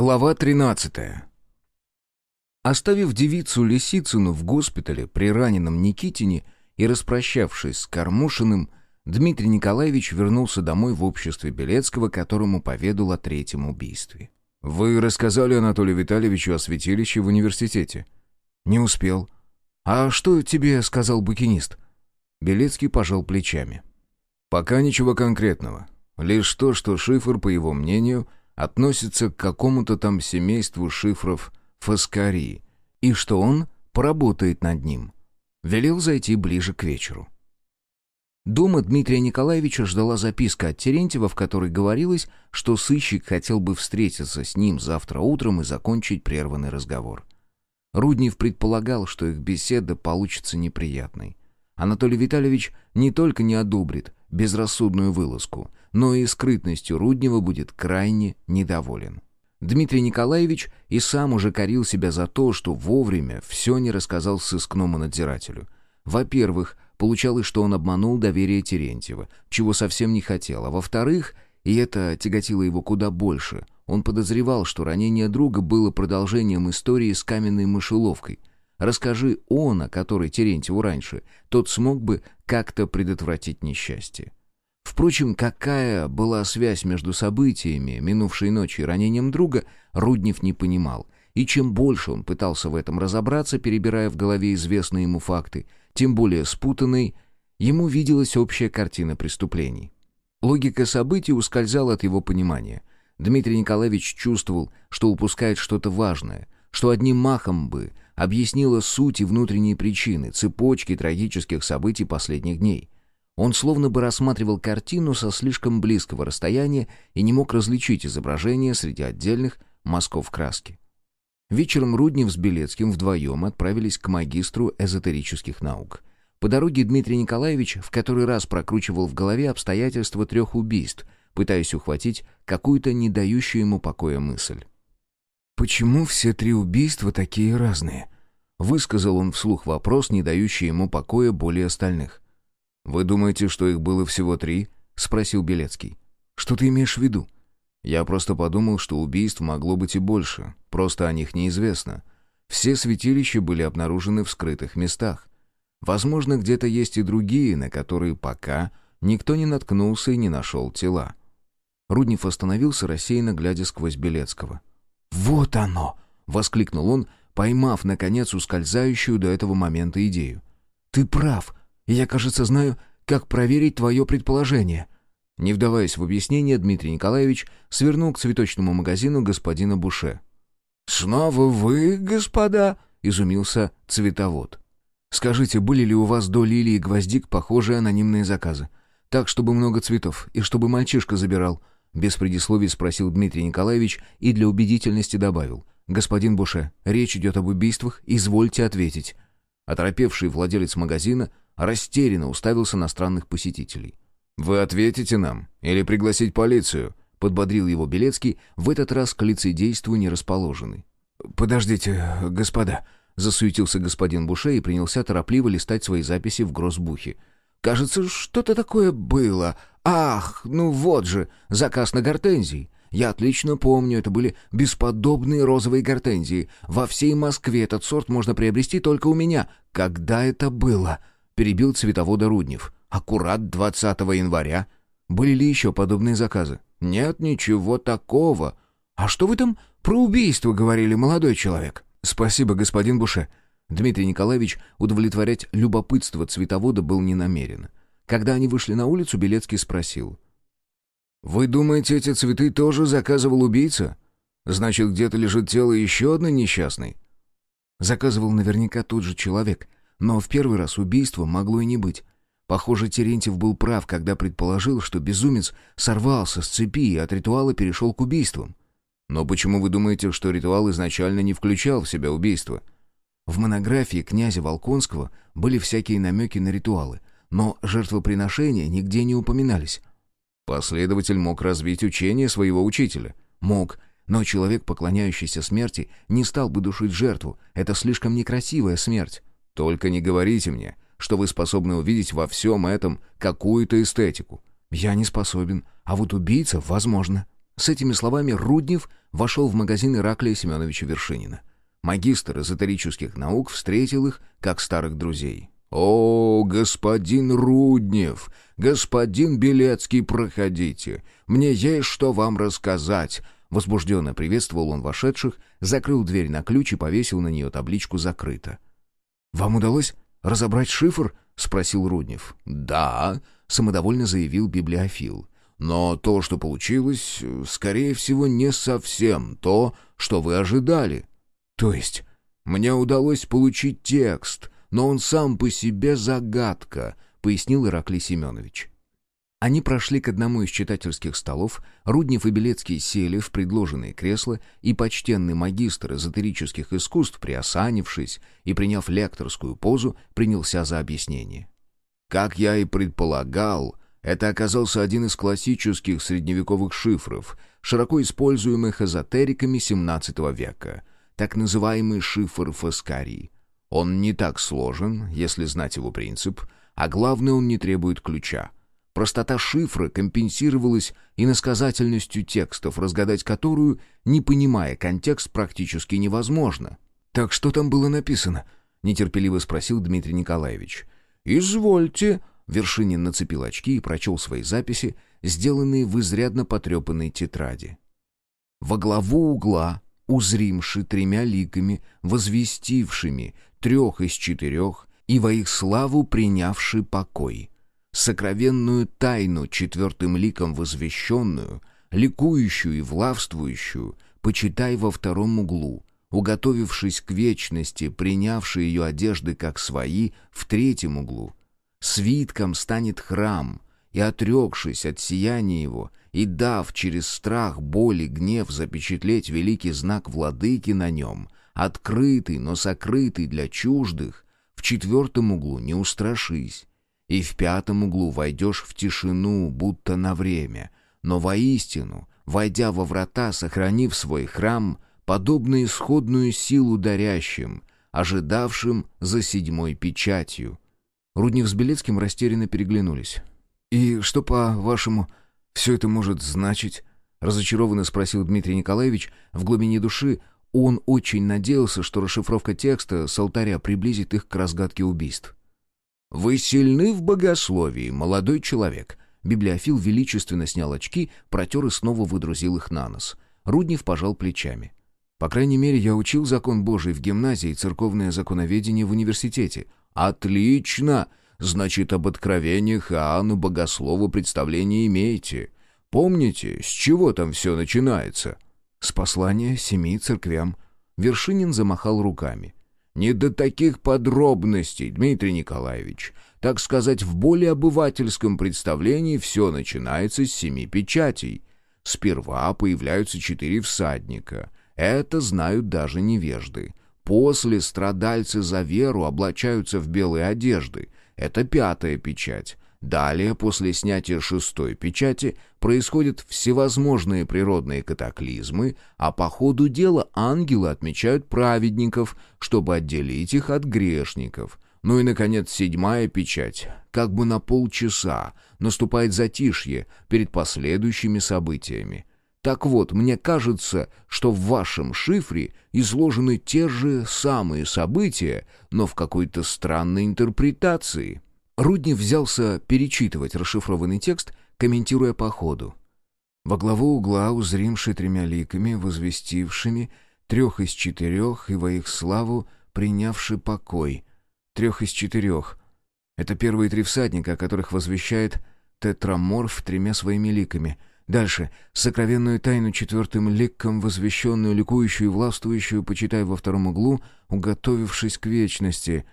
Глава 13 Оставив девицу Лисицыну в госпитале при раненом Никитине и распрощавшись с Кормушиным, Дмитрий Николаевич вернулся домой в обществе Белецкого, которому поведал о третьем убийстве. «Вы рассказали Анатолию Витальевичу о святилище в университете?» «Не успел». «А что тебе сказал букинист?» Белецкий пожал плечами. «Пока ничего конкретного. Лишь то, что шифр, по его мнению, относится к какому-то там семейству шифров Фаскари, и что он поработает над ним. Велел зайти ближе к вечеру. Дома Дмитрия Николаевича ждала записка от Терентьева, в которой говорилось, что сыщик хотел бы встретиться с ним завтра утром и закончить прерванный разговор. Руднев предполагал, что их беседа получится неприятной. Анатолий Витальевич не только не одобрит безрассудную вылазку, но и скрытностью Руднева будет крайне недоволен. Дмитрий Николаевич и сам уже корил себя за то, что вовремя все не рассказал сыскному надзирателю. Во-первых, получалось, что он обманул доверие Терентьева, чего совсем не хотел, а во-вторых, и это тяготило его куда больше, он подозревал, что ранение друга было продолжением истории с каменной мышеловкой. Расскажи он, о которой Терентьеву раньше, тот смог бы как-то предотвратить несчастье. Впрочем, какая была связь между событиями минувшей ночи и ранением друга, Руднев не понимал. И чем больше он пытался в этом разобраться, перебирая в голове известные ему факты, тем более спутанной ему виделась общая картина преступлений. Логика событий ускользала от его понимания. Дмитрий Николаевич чувствовал, что упускает что-то важное, что одним махом бы объяснило суть и внутренние причины, цепочки трагических событий последних дней — он словно бы рассматривал картину со слишком близкого расстояния и не мог различить изображение среди отдельных мазков краски. Вечером Руднев с Белецким вдвоем отправились к магистру эзотерических наук. По дороге Дмитрий Николаевич в который раз прокручивал в голове обстоятельства трех убийств, пытаясь ухватить какую-то не дающую ему покоя мысль. «Почему все три убийства такие разные?» Высказал он вслух вопрос, не дающий ему покоя более остальных. «Вы думаете, что их было всего три?» — спросил Белецкий. «Что ты имеешь в виду?» «Я просто подумал, что убийств могло быть и больше, просто о них неизвестно. Все святилища были обнаружены в скрытых местах. Возможно, где-то есть и другие, на которые пока никто не наткнулся и не нашел тела». Руднев остановился, рассеянно глядя сквозь Белецкого. «Вот оно!» — воскликнул он, поймав, наконец, ускользающую до этого момента идею. «Ты прав я, кажется, знаю, как проверить твое предположение». Не вдаваясь в объяснение, Дмитрий Николаевич свернул к цветочному магазину господина Буше. «Снова вы, господа?» — изумился цветовод. «Скажите, были ли у вас до лилии гвоздик похожие анонимные заказы? Так, чтобы много цветов, и чтобы мальчишка забирал?» Без предисловий спросил Дмитрий Николаевич и для убедительности добавил. «Господин Буше, речь идет об убийствах, извольте ответить». Оторопевший владелец магазина растерянно уставился на странных посетителей. «Вы ответите нам? Или пригласить полицию?» — подбодрил его Белецкий, в этот раз к лицедейству не расположенный. «Подождите, господа», — засуетился господин Буше и принялся торопливо листать свои записи в гроссбухе. «Кажется, что-то такое было. Ах, ну вот же, заказ на гортензии. Я отлично помню, это были бесподобные розовые гортензии. Во всей Москве этот сорт можно приобрести только у меня. Когда это было?» перебил цветовода Руднев. «Аккурат 20 января. Были ли еще подобные заказы?» «Нет, ничего такого. А что вы там про убийство говорили, молодой человек?» «Спасибо, господин Буше». Дмитрий Николаевич удовлетворять любопытство цветовода был не намерен. Когда они вышли на улицу, Белецкий спросил. «Вы думаете, эти цветы тоже заказывал убийца? Значит, где-то лежит тело еще одной несчастной?» Заказывал наверняка тот же человек, но в первый раз убийства могло и не быть. Похоже, Терентьев был прав, когда предположил, что безумец сорвался с цепи и от ритуала перешел к убийствам. Но почему вы думаете, что ритуал изначально не включал в себя убийство? В монографии князя Волконского были всякие намеки на ритуалы, но жертвоприношения нигде не упоминались. Последователь мог развить учение своего учителя. Мог, но человек, поклоняющийся смерти, не стал бы душить жертву. Это слишком некрасивая смерть. Только не говорите мне, что вы способны увидеть во всем этом какую-то эстетику. Я не способен, а вот убийца возможно. С этими словами Руднев вошел в магазин Ираклия Семеновича Вершинина. Магистр эзотерических наук встретил их, как старых друзей. «О, господин Руднев, господин Белецкий, проходите. Мне есть что вам рассказать». Возбужденно приветствовал он вошедших, закрыл дверь на ключ и повесил на нее табличку «Закрыто». «Вам удалось разобрать шифр?» — спросил Руднев. «Да», — самодовольно заявил библиофил. «Но то, что получилось, скорее всего, не совсем то, что вы ожидали». «То есть?» «Мне удалось получить текст, но он сам по себе загадка», — пояснил Ираклий Семенович. Они прошли к одному из читательских столов, Руднев и Белецкий сели в предложенные кресла, и почтенный магистр эзотерических искусств, приосанившись и приняв лекторскую позу, принялся за объяснение. «Как я и предполагал, это оказался один из классических средневековых шифров, широко используемых эзотериками XVII века, так называемый шифр Фаскари. Он не так сложен, если знать его принцип, а главное, он не требует ключа». Простота шифра компенсировалась иносказательностью текстов, разгадать которую, не понимая контекст, практически невозможно. «Так что там было написано?» — нетерпеливо спросил Дмитрий Николаевич. «Извольте», — Вершинин нацепил очки и прочел свои записи, сделанные в изрядно потрепанной тетради. «Во главу угла, узримши тремя ликами, возвестившими трех из четырех, и во их славу принявши покой» сокровенную тайну четвертым ликом возвещенную, ликующую и влавствующую, почитай во втором углу, уготовившись к вечности, принявший ее одежды как свои в третьем углу. Свитком станет храм, и, отрекшись от сияния его, и дав через страх, боль и гнев запечатлеть великий знак владыки на нем, открытый, но сокрытый для чуждых, в четвертом углу не устрашись, и в пятом углу войдешь в тишину, будто на время, но воистину, войдя во врата, сохранив свой храм, подобно исходную силу дарящим, ожидавшим за седьмой печатью. Руднев с Белецким растерянно переглянулись. «И что, по-вашему, все это может значить?» — разочарованно спросил Дмитрий Николаевич. В глубине души он очень надеялся, что расшифровка текста с алтаря приблизит их к разгадке убийств. «Вы сильны в богословии, молодой человек». Библиофил величественно снял очки, протер и снова выдрузил их на нос. Руднев пожал плечами. «По крайней мере, я учил закон Божий в гимназии и церковное законоведение в университете». «Отлично! Значит, об откровениях Иоанну Богослову представление имеете. Помните, с чего там все начинается?» «С послания семи церквям». Вершинин замахал руками. Не до таких подробностей, Дмитрий Николаевич. Так сказать, в более обывательском представлении все начинается с семи печатей. Сперва появляются четыре всадника. Это знают даже невежды. После страдальцы за веру облачаются в белые одежды. Это пятая печать. Далее, после снятия шестой печати, происходят всевозможные природные катаклизмы, а по ходу дела ангелы отмечают праведников, чтобы отделить их от грешников. Ну и, наконец, седьмая печать, как бы на полчаса, наступает затишье перед последующими событиями. Так вот, мне кажется, что в вашем шифре изложены те же самые события, но в какой-то странной интерпретации». Руднев взялся перечитывать расшифрованный текст, комментируя по ходу. Во главу угла, узримши тремя ликами, возвестившими трех из четырех и во их славу принявши покой. Трех из четырех. Это первые три всадника, о которых возвещает тетраморф тремя своими ликами. Дальше. Сокровенную тайну четвертым ликом, возвещенную, ликующую и властвующую, почитай во втором углу, уготовившись к вечности.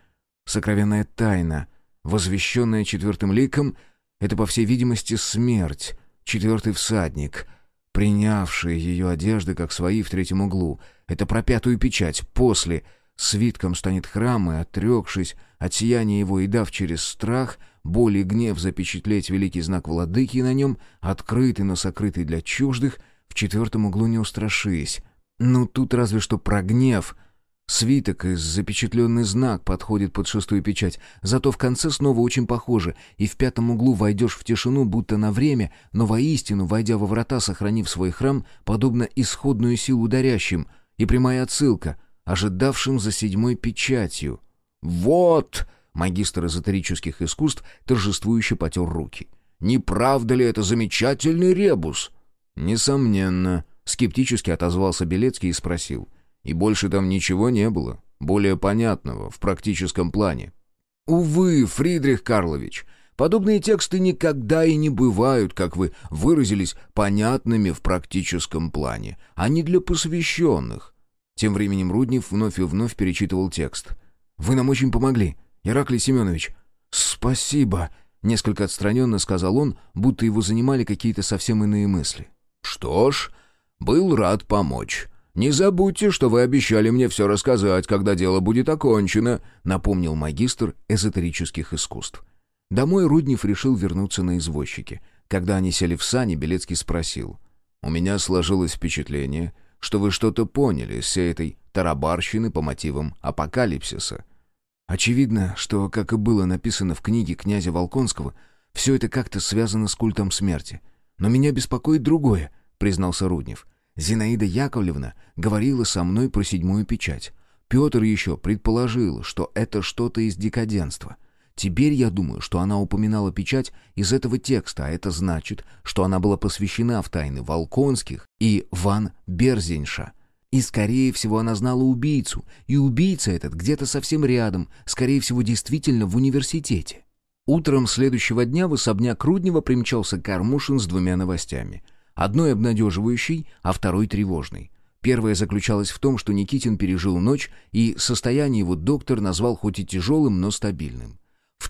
Сокровенная тайна — Возвещенная четвертым ликом — это, по всей видимости, смерть, четвертый всадник, принявший ее одежды как свои в третьем углу. Это про пятую печать. После свитком станет храм, и, отрекшись от сияния его и дав через страх, боль и гнев запечатлеть великий знак владыки на нем, открытый, но сокрытый для чуждых, в четвертом углу не устрашись. Ну, тут разве что про гнев. Свиток и запечатленный знак подходит под шестую печать, зато в конце снова очень похоже, и в пятом углу войдешь в тишину, будто на время, но воистину, войдя во врата, сохранив свой храм, подобно исходную силу дарящим, и прямая отсылка, ожидавшим за седьмой печатью. «Вот!» — магистр эзотерических искусств торжествующе потер руки. «Не правда ли это замечательный ребус?» «Несомненно», — скептически отозвался Белецкий и спросил. И больше там ничего не было, более понятного, в практическом плане. «Увы, Фридрих Карлович, подобные тексты никогда и не бывают, как вы выразились, понятными в практическом плане, а не для посвященных». Тем временем Руднев вновь и вновь перечитывал текст. «Вы нам очень помогли, Ираклий Семенович». «Спасибо», — несколько отстраненно сказал он, будто его занимали какие-то совсем иные мысли. «Что ж, был рад помочь». «Не забудьте, что вы обещали мне все рассказать, когда дело будет окончено», напомнил магистр эзотерических искусств. Домой Руднев решил вернуться на извозчике. Когда они сели в сани, Белецкий спросил. «У меня сложилось впечатление, что вы что-то поняли с всей этой тарабарщины по мотивам апокалипсиса». Очевидно, что, как и было написано в книге князя Волконского, все это как-то связано с культом смерти. Но меня беспокоит другое, признался Руднев. Зинаида Яковлевна говорила со мной про седьмую печать. Петр еще предположил, что это что-то из декаденства. Теперь я думаю, что она упоминала печать из этого текста, а это значит, что она была посвящена в тайны Волконских и Ван Берзенша. И, скорее всего, она знала убийцу, и убийца этот где-то совсем рядом, скорее всего, действительно в университете. Утром следующего дня в особняк Руднева примчался Кармушин с двумя новостями — Одной обнадеживающей, а второй тревожной. Первая заключалась в том, что Никитин пережил ночь, и состояние его доктор назвал хоть и тяжелым, но стабильным.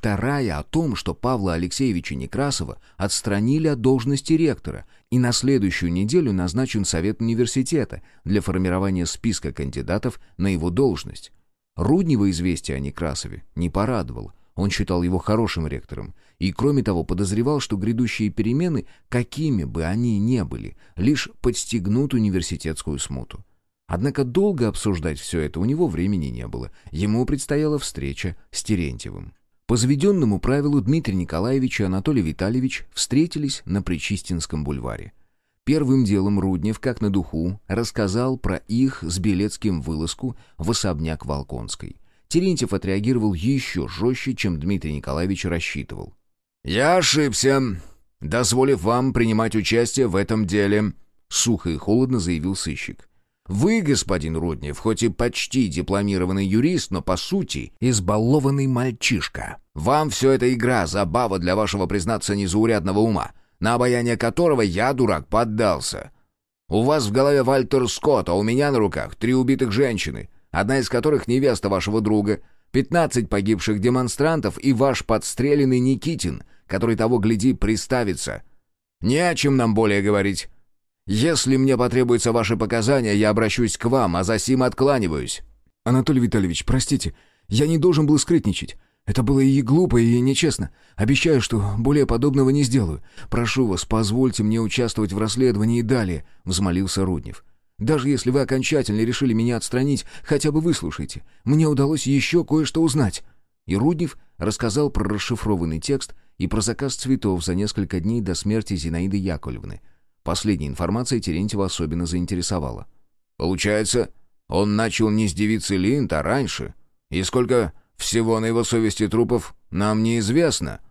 Вторая о том, что Павла Алексеевича Некрасова отстранили от должности ректора, и на следующую неделю назначен Совет университета для формирования списка кандидатов на его должность. Руднева известие о Некрасове не порадовало. Он считал его хорошим ректором и, кроме того, подозревал, что грядущие перемены, какими бы они ни были, лишь подстегнут университетскую смуту. Однако долго обсуждать все это у него времени не было. Ему предстояла встреча с Терентьевым. По заведенному правилу Дмитрий Николаевич и Анатолий Витальевич встретились на Причистинском бульваре. Первым делом Руднев, как на духу, рассказал про их с Белецким вылазку в особняк Волконской. Терентьев отреагировал еще жестче, чем Дмитрий Николаевич рассчитывал. «Я ошибся, дозволив вам принимать участие в этом деле», — сухо и холодно заявил сыщик. «Вы, господин Руднев, хоть и почти дипломированный юрист, но, по сути, избалованный мальчишка. Вам все это игра, забава для вашего, признаться, незаурядного ума, на обаяние которого я, дурак, поддался. У вас в голове Вальтер Скотт, а у меня на руках три убитых женщины одна из которых невеста вашего друга, пятнадцать погибших демонстрантов и ваш подстреленный Никитин, который того, гляди, приставится. Не о чем нам более говорить. Если мне потребуются ваши показания, я обращусь к вам, а за сим откланиваюсь». «Анатолий Витальевич, простите, я не должен был скрытничать. Это было и глупо, и нечестно. Обещаю, что более подобного не сделаю. Прошу вас, позвольте мне участвовать в расследовании и далее», — взмолился Руднев. Даже если вы окончательно решили меня отстранить, хотя бы выслушайте. Мне удалось еще кое-что узнать». И Руднев рассказал про расшифрованный текст и про заказ цветов за несколько дней до смерти Зинаиды Яковлевны. Последняя информация Терентьева особенно заинтересовала. «Получается, он начал не с девицы Линд, а раньше? И сколько всего на его совести трупов, нам неизвестно?»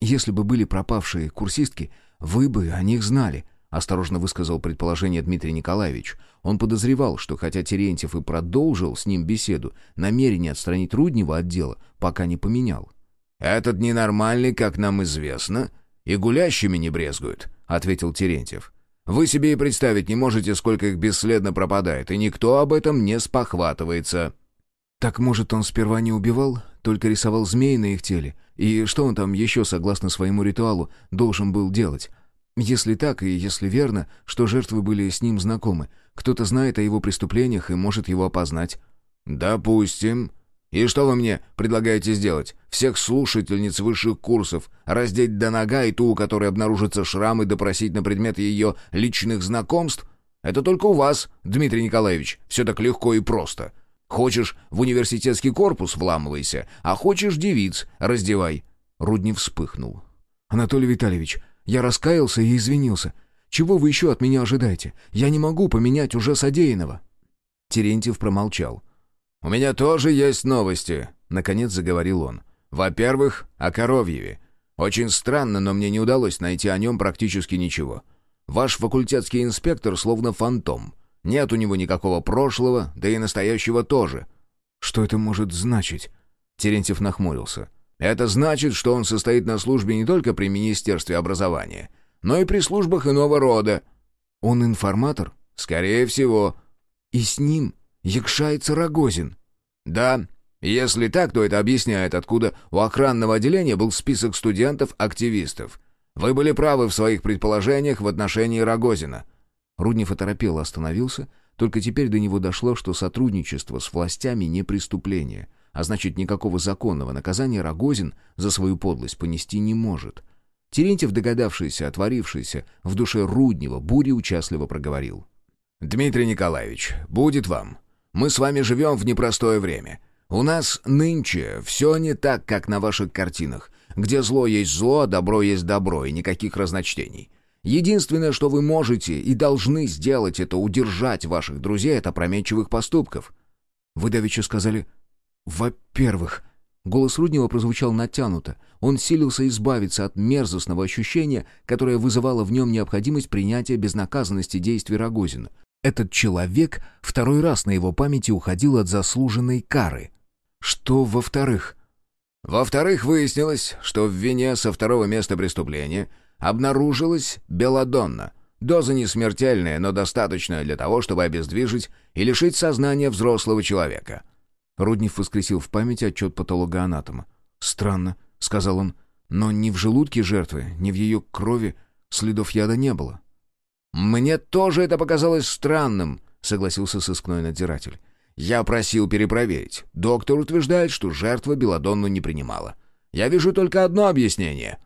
«Если бы были пропавшие курсистки, вы бы о них знали», осторожно высказал предположение Дмитрий Николаевич. Он подозревал, что хотя Терентьев и продолжил с ним беседу, намерение отстранить Руднева от дела пока не поменял. «Этот ненормальный, как нам известно, и гулящими не брезгует», — ответил Терентьев. «Вы себе и представить не можете, сколько их бесследно пропадает, и никто об этом не спохватывается». «Так, может, он сперва не убивал, только рисовал змеи на их теле? И что он там еще, согласно своему ритуалу, должен был делать?» Если так, и если верно, что жертвы были с ним знакомы, кто-то знает о его преступлениях и может его опознать. «Допустим. И что вы мне предлагаете сделать? Всех слушательниц высших курсов раздеть до нога и ту, у которой обнаружатся шрамы, допросить на предмет ее личных знакомств? Это только у вас, Дмитрий Николаевич, все так легко и просто. Хочешь в университетский корпус вламывайся, а хочешь девиц раздевай». Руднев вспыхнул. «Анатолий Витальевич, я раскаялся и извинился. Чего вы еще от меня ожидаете? Я не могу поменять уже содеянного». Терентьев промолчал. «У меня тоже есть новости», — наконец заговорил он. «Во-первых, о Коровьеве. Очень странно, но мне не удалось найти о нем практически ничего. Ваш факультетский инспектор словно фантом. Нет у него никакого прошлого, да и настоящего тоже». «Что это может значить?» Терентьев нахмурился. «Это значит, что он состоит на службе не только при Министерстве образования, но и при службах иного рода». «Он информатор?» «Скорее всего». «И с ним якшается Рогозин?» «Да. Если так, то это объясняет, откуда у охранного отделения был список студентов-активистов. Вы были правы в своих предположениях в отношении Рогозина». Руднев оторопело остановился, только теперь до него дошло, что сотрудничество с властями не преступление, а значит, никакого законного наказания Рогозин за свою подлость понести не может. Терентьев, догадавшийся, отворившийся в душе Руднева, бури участливо проговорил. «Дмитрий Николаевич, будет вам. Мы с вами живем в непростое время. У нас нынче все не так, как на ваших картинах, где зло есть зло, а добро есть добро, и никаких разночтений. Единственное, что вы можете и должны сделать, это удержать ваших друзей от опрометчивых поступков». «Вы давеча сказали, во-первых...» Голос Руднева прозвучал натянуто. Он силился избавиться от мерзостного ощущения, которое вызывало в нем необходимость принятия безнаказанности действий Рогозина. Этот человек второй раз на его памяти уходил от заслуженной кары. Что во-вторых? Во-вторых, выяснилось, что в вине со второго места преступления обнаружилась белладонна. Доза не смертельная, но достаточная для того, чтобы обездвижить и лишить сознания взрослого человека. Руднев воскресил в памяти отчет патологоанатома. «Странно», — сказал он, — «но ни в желудке жертвы, ни в ее крови следов яда не было». «Мне тоже это показалось странным», — согласился сыскной надзиратель. «Я просил перепроверить. Доктор утверждает, что жертва белодонну не принимала. Я вижу только одно объяснение».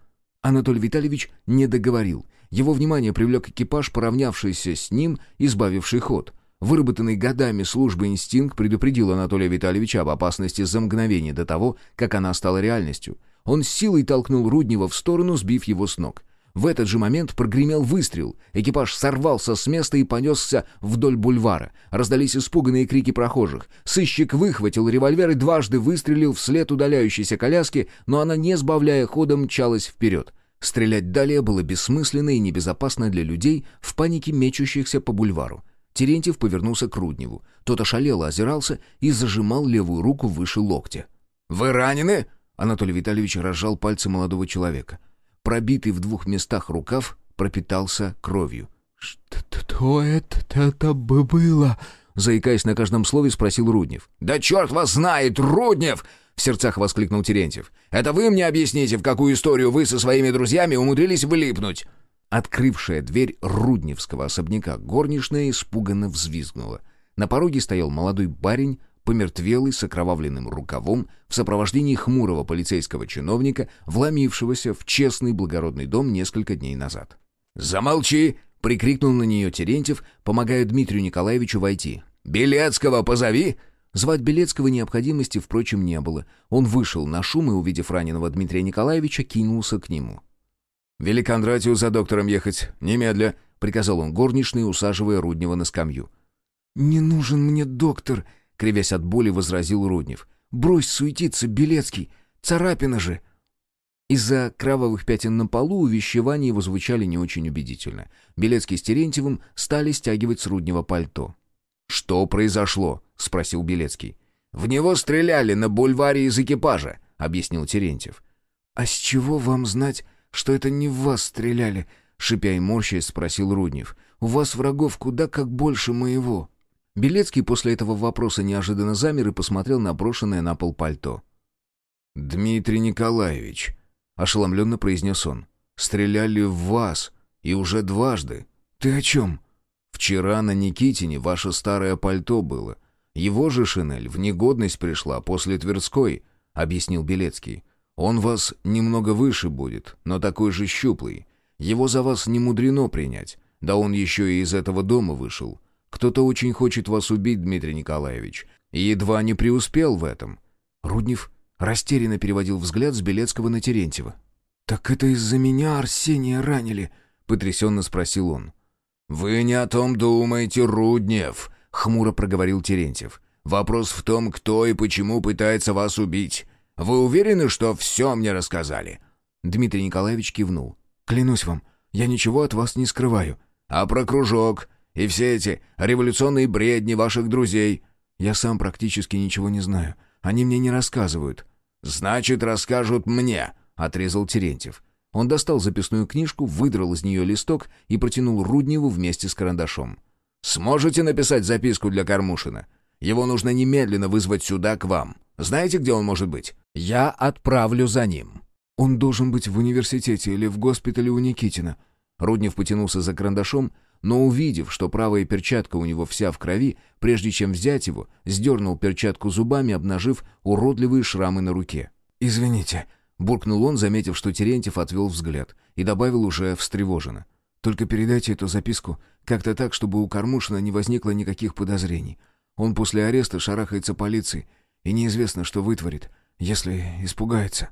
Анатолий Витальевич не договорил. Его внимание привлек экипаж, поравнявшийся с ним, избавивший ход. Выработанный годами службы инстинкт предупредил Анатолия Витальевича об опасности за мгновение до того, как она стала реальностью. Он силой толкнул Руднева в сторону, сбив его с ног. В этот же момент прогремел выстрел. Экипаж сорвался с места и понесся вдоль бульвара. Раздались испуганные крики прохожих. Сыщик выхватил револьвер и дважды выстрелил вслед удаляющейся коляски, но она, не сбавляя хода, мчалась вперед. Стрелять далее было бессмысленно и небезопасно для людей, в панике мечущихся по бульвару. Терентьев повернулся к Рудневу. Тот ошалело озирался и зажимал левую руку выше локтя. «Вы ранены?» Анатолий Витальевич разжал пальцы молодого человека. Пробитый в двух местах рукав пропитался кровью. «Что это, это бы было?» Заикаясь на каждом слове, спросил Руднев. «Да черт вас знает, Руднев!» В сердцах воскликнул Терентьев. «Это вы мне объясните, в какую историю вы со своими друзьями умудрились влипнуть?» Открывшая дверь Рудневского особняка горничная испуганно взвизгнула. На пороге стоял молодой барин помертвелый с окровавленным рукавом в сопровождении хмурого полицейского чиновника, вломившегося в честный благородный дом несколько дней назад. «Замолчи!» — прикрикнул на нее Терентьев, помогая Дмитрию Николаевичу войти. «Белецкого позови!» Звать Белецкого необходимости, впрочем, не было. Он вышел на шум и, увидев раненого Дмитрия Николаевича, кинулся к нему. «Вели Кондратию за доктором ехать, немедля», — приказал он горничной, усаживая Руднева на скамью. «Не нужен мне доктор», — кривясь от боли, возразил Руднев. «Брось суетиться, Белецкий! Царапина же!» Из-за кровавых пятен на полу увещевания его звучали не очень убедительно. Белецкий с Терентьевым стали стягивать с Руднева пальто. «Что произошло?» — спросил Белецкий. «В него стреляли на бульваре из экипажа», — объяснил Терентьев. «А с чего вам знать, что это не в вас стреляли?» — шипя и морщаясь спросил Руднев. «У вас врагов куда как больше моего». Белецкий после этого вопроса неожиданно замер и посмотрел на брошенное на пол пальто. «Дмитрий Николаевич», — ошеломленно произнес он, — «стреляли в вас, и уже дважды». «Ты о чем?» «Вчера на Никитине ваше старое пальто было. Его же шинель в негодность пришла после Тверской», — объяснил Белецкий. «Он вас немного выше будет, но такой же щуплый. Его за вас не мудрено принять, да он еще и из этого дома вышел. Кто-то очень хочет вас убить, Дмитрий Николаевич. и едва не преуспел в этом. Руднев растерянно переводил взгляд с Белецкого на Терентьева. «Так это из-за меня Арсения ранили?» — потрясенно спросил он. «Вы не о том думаете, Руднев», — хмуро проговорил Терентьев. «Вопрос в том, кто и почему пытается вас убить. Вы уверены, что все мне рассказали?» Дмитрий Николаевич кивнул. «Клянусь вам, я ничего от вас не скрываю». «А про кружок и все эти революционные бредни ваших друзей?» «Я сам практически ничего не знаю. Они мне не рассказывают». «Значит, расскажут мне», — отрезал Терентьев. Он достал записную книжку, выдрал из нее листок и протянул Рудневу вместе с карандашом. «Сможете написать записку для Кормушина? Его нужно немедленно вызвать сюда, к вам. Знаете, где он может быть? Я отправлю за ним». «Он должен быть в университете или в госпитале у Никитина». Руднев потянулся за карандашом, но увидев, что правая перчатка у него вся в крови, прежде чем взять его, сдернул перчатку зубами, обнажив уродливые шрамы на руке. «Извините», Буркнул он, заметив, что Терентьев отвел взгляд, и добавил уже встревоженно. «Только передайте эту записку как-то так, чтобы у Кормушина не возникло никаких подозрений. Он после ареста шарахается полиции, и неизвестно, что вытворит, если испугается».